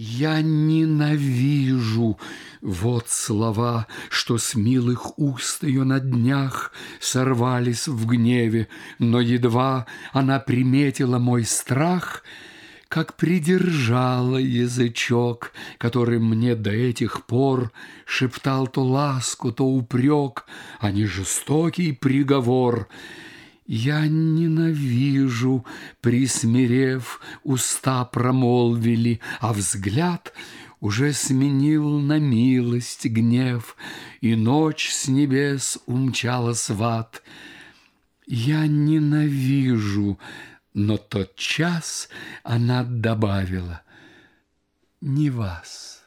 Я ненавижу, вот слова, Что с милых уст ее на днях Сорвались в гневе, но едва Она приметила мой страх, Как придержала язычок, Который мне до этих пор Шептал то ласку, то упрек, А не жестокий приговор — я ненавижу, присмирев, уста промолвили, А взгляд уже сменил на милость гнев, И ночь с небес умчала сват. Я ненавижу, но тот час она добавила, Не вас.